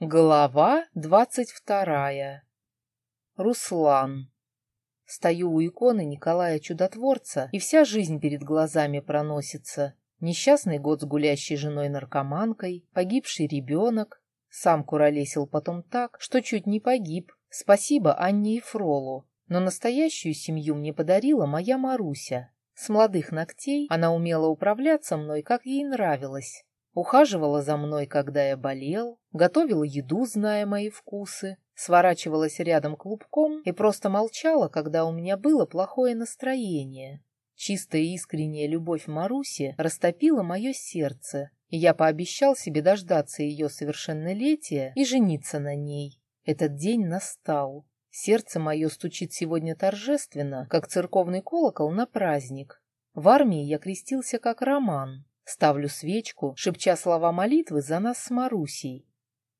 Глава двадцать вторая. Руслан. Стою у иконы Николая Чудотворца, и вся жизнь перед глазами проносится. Несчастный год с гулящей женой-наркоманкой, погибший ребенок. Сам куролесил потом так, что чуть не погиб. Спасибо Анне и Фролу. Но настоящую семью мне подарила моя Маруся. С молодых ногтей она умела управляться мной, как ей нравилось. Ухаживала за мной, когда я болел, готовила еду, зная мои вкусы, сворачивалась рядом клубком и просто молчала, когда у меня было плохое настроение. Чистая искренняя любовь Маруси растопила мое сердце, и я пообещал себе дождаться ее совершеннолетия и жениться на ней. Этот день настал. Сердце мое стучит сегодня торжественно, как церковный колокол на праздник. В армии я крестился как Роман, Ставлю свечку, шепча слова молитвы за нас с Марусей.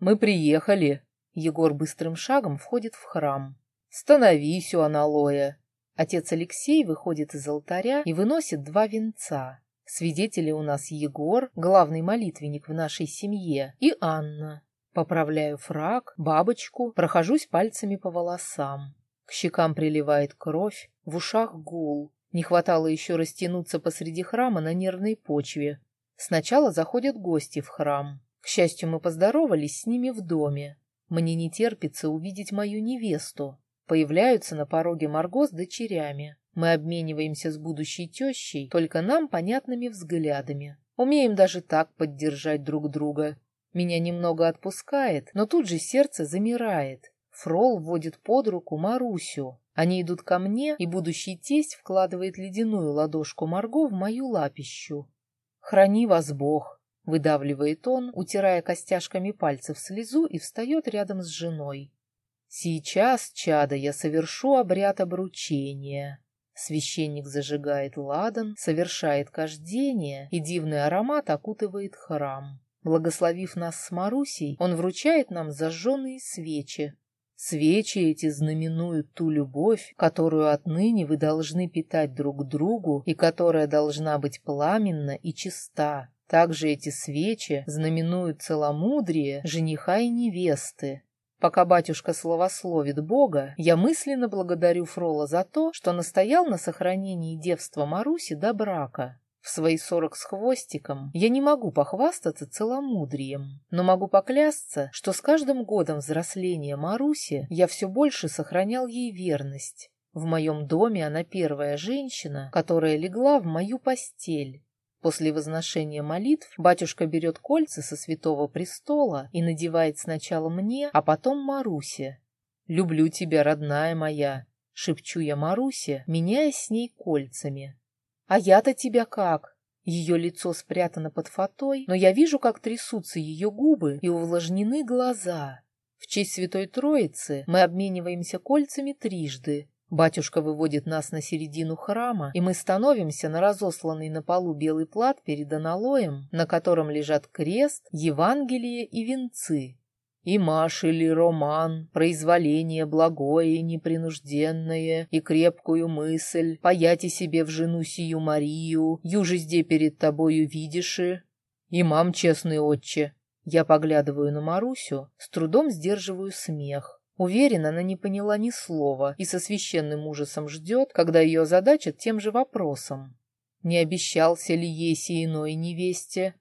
«Мы приехали!» Егор быстрым шагом входит в храм. «Становись у аналоя!» Отец Алексей выходит из алтаря и выносит два венца. Свидетели у нас Егор, главный молитвенник в нашей семье, и Анна. Поправляю фраг, бабочку, прохожусь пальцами по волосам. К щекам приливает кровь, в ушах гул. Не хватало еще растянуться посреди храма на нервной почве. Сначала заходят гости в храм. К счастью, мы поздоровались с ними в доме. Мне не терпится увидеть мою невесту. Появляются на пороге Марго с дочерями. Мы обмениваемся с будущей тещей только нам понятными взглядами. Умеем даже так поддержать друг друга. Меня немного отпускает, но тут же сердце замирает. Фрол вводит под руку Марусю. Они идут ко мне, и будущий тесть вкладывает ледяную ладошку Марго в мою лапищу. «Храни вас Бог!» — выдавливает он, утирая костяшками пальцев слезу и встает рядом с женой. «Сейчас, чада, я совершу обряд обручения». Священник зажигает ладан, совершает кождение, и дивный аромат окутывает храм. Благословив нас с Марусей, он вручает нам зажженные свечи, Свечи эти знаменуют ту любовь, которую отныне вы должны питать друг другу и которая должна быть пламенна и чиста. Также эти свечи знаменуют целомудрие жениха и невесты. Пока батюшка словословит Бога, я мысленно благодарю Фрола за то, что настоял на сохранении девства Маруси до брака. Свои сорок с хвостиком я не могу похвастаться целомудрием, но могу поклясться, что с каждым годом взросления Маруси я все больше сохранял ей верность. В моем доме она первая женщина, которая легла в мою постель. После возношения молитв батюшка берет кольца со святого престола и надевает сначала мне, а потом Марусе. «Люблю тебя, родная моя», — шепчу я Марусе, меняясь с ней кольцами. «А я-то тебя как?» Ее лицо спрятано под фатой, но я вижу, как трясутся ее губы и увлажнены глаза. В честь Святой Троицы мы обмениваемся кольцами трижды. Батюшка выводит нас на середину храма, и мы становимся на разосланный на полу белый плат перед аналоем, на котором лежат крест, Евангелие и венцы. И Маш или роман, произволение благое и непринужденное, и крепкую мысль, паяти себе в жену сию Марию, южезде перед тобою видиши. И мам, честный отче. Я поглядываю на Марусю, с трудом сдерживаю смех. Уверен, она не поняла ни слова и со священным ужасом ждет, когда ее задачат тем же вопросом. Не обещался ли Еси иной невесте?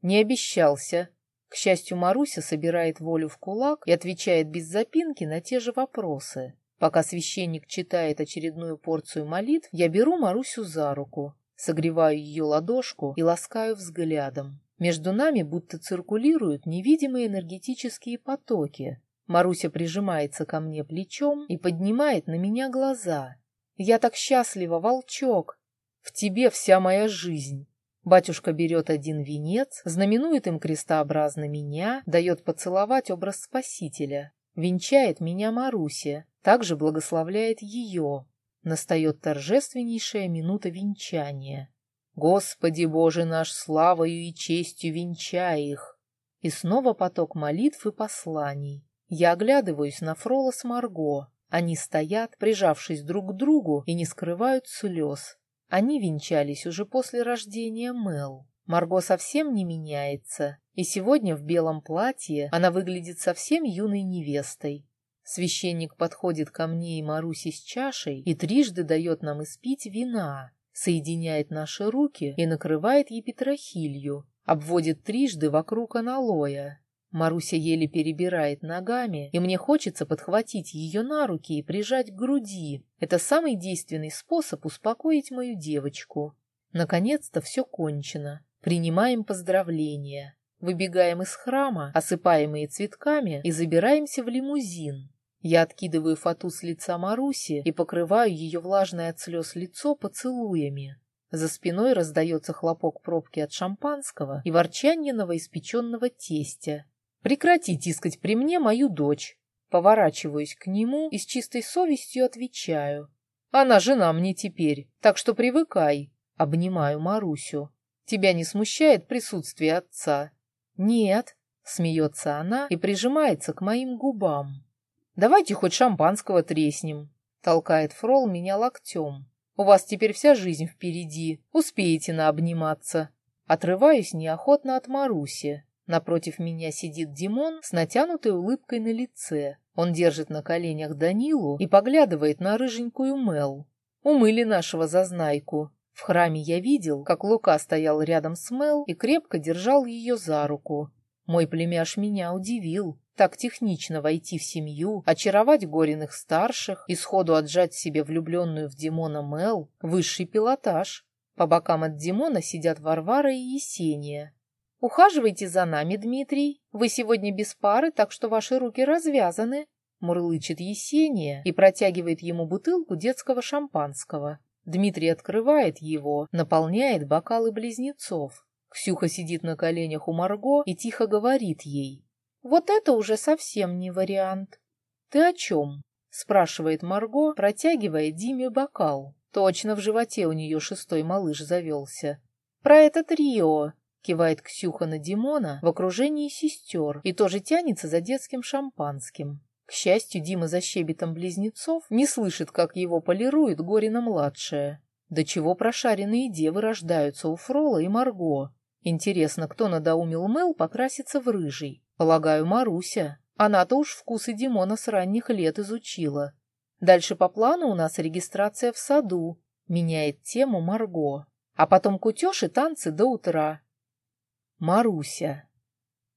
Не обещался, к счастью, Маруся собирает волю в кулак и отвечает без запинки на те же вопросы. Пока священник читает очередную порцию молитв, я беру Марусю за руку, согреваю ее ладошку и ласкаю взглядом. Между нами будто циркулируют невидимые энергетические потоки. Маруся прижимается ко мне плечом и поднимает на меня глаза. «Я так счастлива, волчок! В тебе вся моя жизнь!» Батюшка берет один венец, знаменует им крестообразно меня, дает поцеловать образ Спасителя, венчает меня Марусе, также благословляет ее. Настает торжественнейшая минута венчания. «Господи Боже наш, славою и честью венчай их!» И снова поток молитв и посланий. Я оглядываюсь на Фрола с Марго. Они стоят, прижавшись друг к другу, и не скрывают слез. Они венчались уже после рождения Мел. Марго совсем не меняется. И сегодня в белом платье она выглядит совсем юной невестой. Священник подходит ко мне и Марусе с чашей и трижды дает нам испить вина, соединяет наши руки и накрывает епитрахилью, обводит трижды вокруг аналоя. Маруся еле перебирает ногами, и мне хочется подхватить ее на руки и прижать к груди. Это самый действенный способ успокоить мою девочку. Наконец-то все кончено. Принимаем поздравления. Выбегаем из храма, осыпаемые цветками, и забираемся в лимузин. Я откидываю фату с лица Маруси и покрываю ее влажное от слез лицо поцелуями. За спиной раздается хлопок пробки от шампанского и ворчанье новоиспеченного тестя. «Прекрати тискать при мне мою дочь!» Поворачиваюсь к нему и с чистой совестью отвечаю. «Она жена мне теперь, так что привыкай!» Обнимаю Марусю. «Тебя не смущает присутствие отца?» «Нет», — смеется она и прижимается к моим губам. «Давайте хоть шампанского треснем», — толкает Фрол меня локтем. «У вас теперь вся жизнь впереди, успеете наобниматься». Отрываюсь неохотно от Маруси. Напротив меня сидит Димон с натянутой улыбкой на лице. Он держит на коленях Данилу и поглядывает на рыженькую Мел. Умыли нашего зазнайку. В храме я видел, как Лука стоял рядом с Мел и крепко держал ее за руку. Мой племяш меня удивил. Так технично войти в семью, очаровать Гориных старших и сходу отжать себе влюбленную в Димона Мел — высший пилотаж. По бокам от Димона сидят Варвара и Есения. «Ухаживайте за нами, Дмитрий. Вы сегодня без пары, так что ваши руки развязаны», — мурлычет Есения и протягивает ему бутылку детского шампанского. Дмитрий открывает его, наполняет бокалы близнецов. Ксюха сидит на коленях у Марго и тихо говорит ей. «Вот это уже совсем не вариант». «Ты о чем?» — спрашивает Марго, протягивая Диме бокал. Точно в животе у нее шестой малыш завелся. «Про это трио!» — кивает Ксюха на Димона в окружении сестер и тоже тянется за детским шампанским. К счастью, Дима за щебетом близнецов не слышит, как его полирует Горина-младшая. До чего прошаренные девы рождаются у Фрола и Марго. Интересно, кто надоумил Мел покраситься в рыжий? Полагаю, Маруся. Она-то уж вкусы Димона с ранних лет изучила. Дальше по плану у нас регистрация в саду. Меняет тему Марго. А потом кутеж и танцы до утра. Маруся.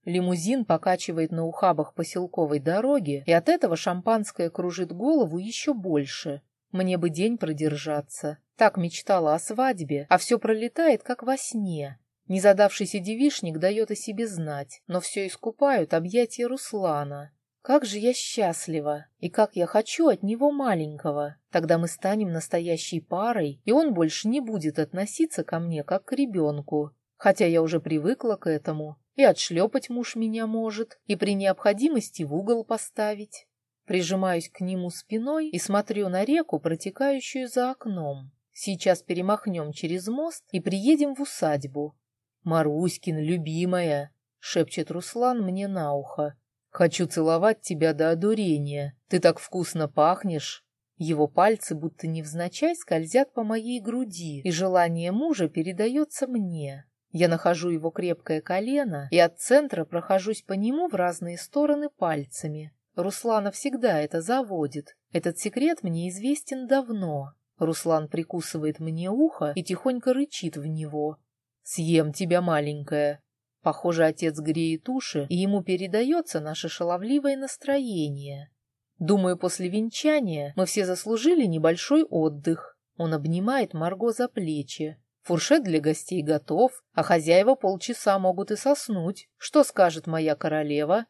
Лимузин покачивает на ухабах поселковой дороги, и от этого шампанское кружит голову еще больше. Мне бы день продержаться. Так мечтала о свадьбе, а все пролетает, как во сне. Незадавшийся девишник дает о себе знать, но все искупают объятия Руслана. Как же я счастлива, и как я хочу от него маленького. Тогда мы станем настоящей парой, и он больше не будет относиться ко мне, как к ребенку. Хотя я уже привыкла к этому, и отшлепать муж меня может, и при необходимости в угол поставить. Прижимаюсь к нему спиной и смотрю на реку, протекающую за окном. Сейчас перемахнем через мост и приедем в усадьбу. «Маруськин, любимая!» — шепчет Руслан мне на ухо. «Хочу целовать тебя до одурения. Ты так вкусно пахнешь!» Его пальцы будто невзначай скользят по моей груди, и желание мужа передается мне. Я нахожу его крепкое колено и от центра прохожусь по нему в разные стороны пальцами. Руслана всегда это заводит. Этот секрет мне известен давно. Руслан прикусывает мне ухо и тихонько рычит в него. «Съем тебя, маленькая!» Похоже, отец греет уши, и ему передается наше шаловливое настроение. Думаю, после венчания мы все заслужили небольшой отдых. Он обнимает Марго за плечи. Фуршет для гостей готов, а хозяева полчаса могут и соснуть. Что скажет моя королева?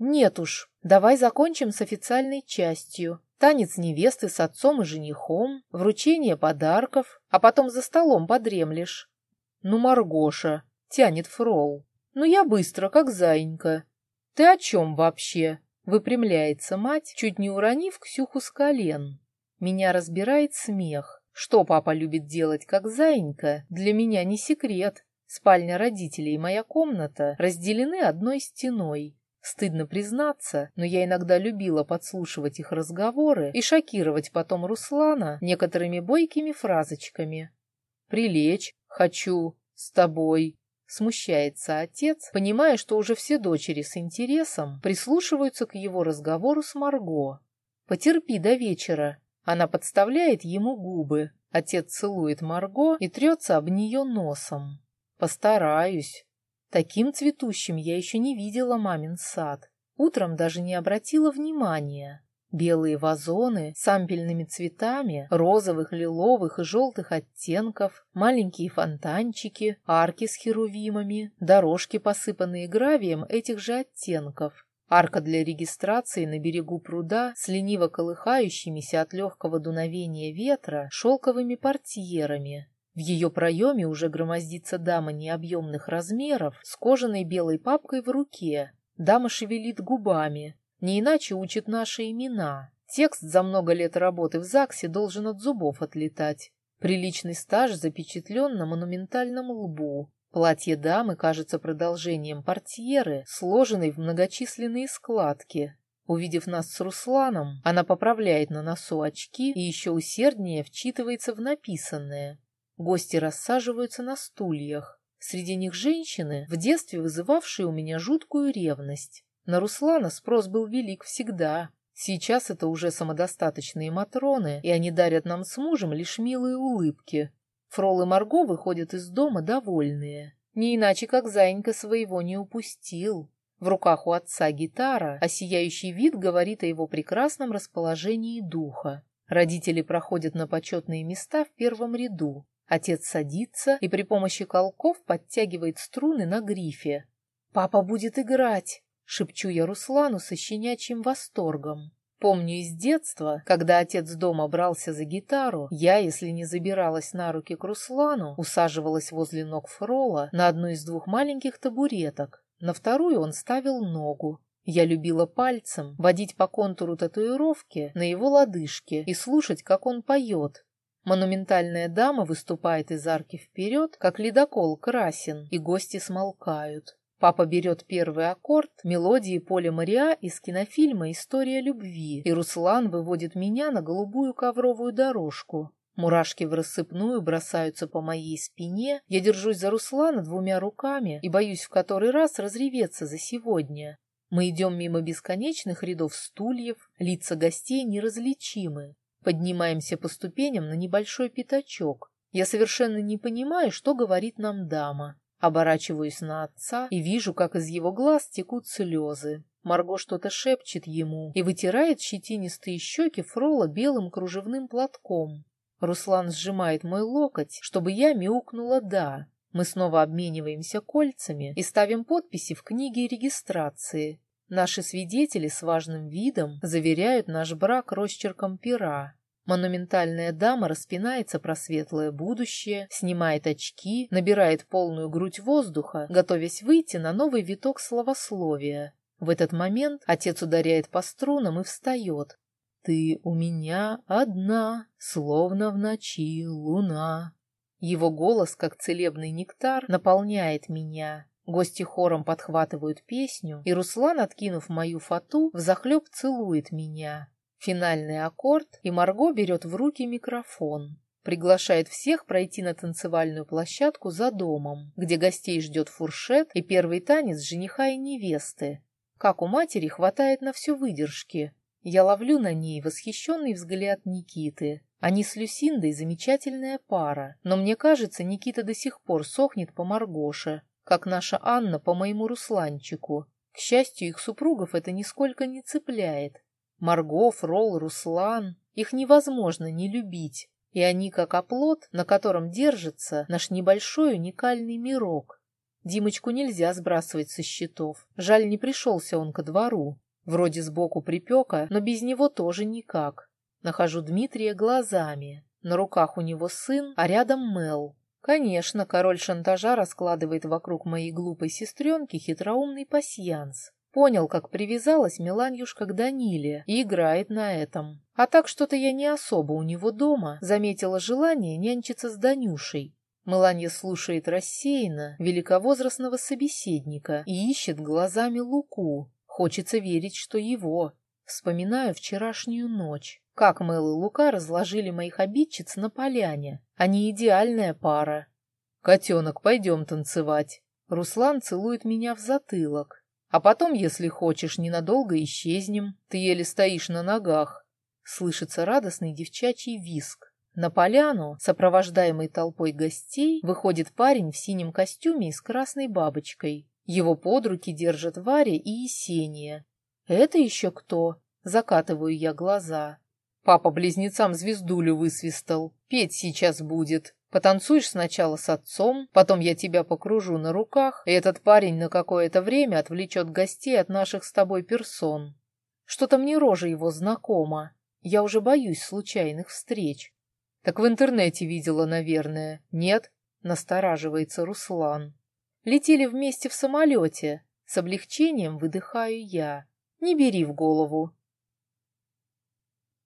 Нет уж, давай закончим с официальной частью. Танец невесты с отцом и женихом, вручение подарков, а потом за столом подремлешь. «Ну, Маргоша!» — тянет Фрол. «Ну, я быстро, как заинька». «Ты о чем вообще?» — выпрямляется мать, чуть не уронив Ксюху с колен. Меня разбирает смех. Что папа любит делать, как заинька, для меня не секрет. Спальня родителей и моя комната разделены одной стеной. Стыдно признаться, но я иногда любила подслушивать их разговоры и шокировать потом Руслана некоторыми бойкими фразочками. «Прилечь, Хочу с тобой. Смущается отец, понимая, что уже все дочери с интересом прислушиваются к его разговору с Марго. «Потерпи до вечера». Она подставляет ему губы. Отец целует Марго и трется об нее носом. «Постараюсь». Таким цветущим я еще не видела мамин сад. Утром даже не обратила внимания. Белые вазоны с ампельными цветами, розовых, лиловых и желтых оттенков, маленькие фонтанчики, арки с херувимами, дорожки, посыпанные гравием этих же оттенков, арка для регистрации на берегу пруда с лениво колыхающимися от легкого дуновения ветра шелковыми портьерами. В ее проеме уже громоздится дама необъемных размеров с кожаной белой папкой в руке. Дама шевелит губами, не иначе учит наши имена. Текст за много лет работы в ЗАГСе должен от зубов отлетать. Приличный стаж запечатлен на монументальном лбу. Платье дамы кажется продолжением портьеры, сложенной в многочисленные складки. Увидев нас с Русланом, она поправляет на носу очки и еще усерднее вчитывается в написанное. Гости рассаживаются на стульях. Среди них женщины, в детстве вызывавшие у меня жуткую ревность. На Руслана спрос был велик всегда. Сейчас это уже самодостаточные матроны, и они дарят нам с мужем лишь милые улыбки. Фрол и Марго выходят из дома довольные. Не иначе, как Заинька своего не упустил. В руках у отца гитара, а сияющий вид говорит о его прекрасном расположении духа. Родители проходят на почетные места в первом ряду. Отец садится и при помощи колков подтягивает струны на грифе. «Папа будет играть!» Шепчу я Руслану со щенячьим восторгом. Помню из детства, когда отец дома брался за гитару, я, если не забиралась на руки к Руслану, усаживалась возле ног Фрола на одну из двух маленьких табуреток. На вторую он ставил ногу. Я любила пальцем водить по контуру татуировки на его лодыжке и слушать, как он поет. Монументальная дама выступает из арки вперед, как ледокол красен, и гости смолкают. Папа берет первый аккорд мелодии Поля Мариа из кинофильма «История любви», и Руслан выводит меня на голубую ковровую дорожку. Мурашки в рассыпную бросаются по моей спине, я держусь за Руслана двумя руками и боюсь в который раз разреветься за сегодня. Мы идем мимо бесконечных рядов стульев, лица гостей неразличимы. Поднимаемся по ступеням на небольшой пятачок. Я совершенно не понимаю, что говорит нам дама. Оборачиваюсь на отца и вижу, как из его глаз текут слезы. Марго что-то шепчет ему и вытирает щетинистые щеки Фрола белым кружевным платком. Руслан сжимает мой локоть, чтобы я мяукнула «да». Мы снова обмениваемся кольцами и ставим подписи в книге регистрации. Наши свидетели с важным видом заверяют наш брак росчерком пера. Монументальная дама распинается про светлое будущее, снимает очки, набирает полную грудь воздуха, готовясь выйти на новый виток словословия. В этот момент отец ударяет по струнам и встает. «Ты у меня одна, словно в ночи луна». Его голос, как целебный нектар, наполняет меня. Гости хором подхватывают песню, и Руслан, откинув мою фату, взахлеб целует меня. Финальный аккорд, и Марго берет в руки микрофон. Приглашает всех пройти на танцевальную площадку за домом, где гостей ждет фуршет и первый танец жениха и невесты. Как у матери хватает на все выдержки. Я ловлю на ней восхищенный взгляд Никиты. Они с Люсиндой замечательная пара, но мне кажется, Никита до сих пор сохнет по Маргоше, как наша Анна по моему Русланчику. К счастью, их супругов это нисколько не цепляет. Марго, Фрол, Руслан. Их невозможно не любить. И они как оплот, на котором держится наш небольшой уникальный мирок. Димочку нельзя сбрасывать со счетов. Жаль, не пришелся он ко двору. Вроде сбоку припека, но без него тоже никак. Нахожу Дмитрия глазами. На руках у него сын, а рядом Мел. Конечно, король шантажа раскладывает вокруг моей глупой сестренки хитроумный пасьянс. Понял, как привязалась Меланьюшка к Даниле и играет на этом. А так что-то я не особо у него дома заметила желание нянчиться с Данюшей. Меланья слушает рассеянно великовозрастного собеседника и ищет глазами Луку. Хочется верить, что его. Вспоминаю вчерашнюю ночь. Как Мэл и Лука разложили моих обидчиц на поляне. Они идеальная пара. «Котенок, пойдем танцевать», Руслан целует меня в затылок. А потом, если хочешь, ненадолго исчезнем. Ты еле стоишь на ногах. Слышится радостный девчачий виск. На поляну, сопровождаемый толпой гостей, выходит парень в синем костюме и с красной бабочкой. Его под руки держат Варя и Есения. «Это еще кто?» Закатываю я глаза. Папа близнецам звездулю высвистал. Петь сейчас будет. Потанцуешь сначала с отцом, потом я тебя покружу на руках, и этот парень на какое-то время отвлечет гостей от наших с тобой персон. Что-то мне рожа его знакома. Я уже боюсь случайных встреч. Так в интернете видела, наверное. Нет? Настораживается Руслан. Летели вместе в самолете. С облегчением выдыхаю я. Не бери в голову.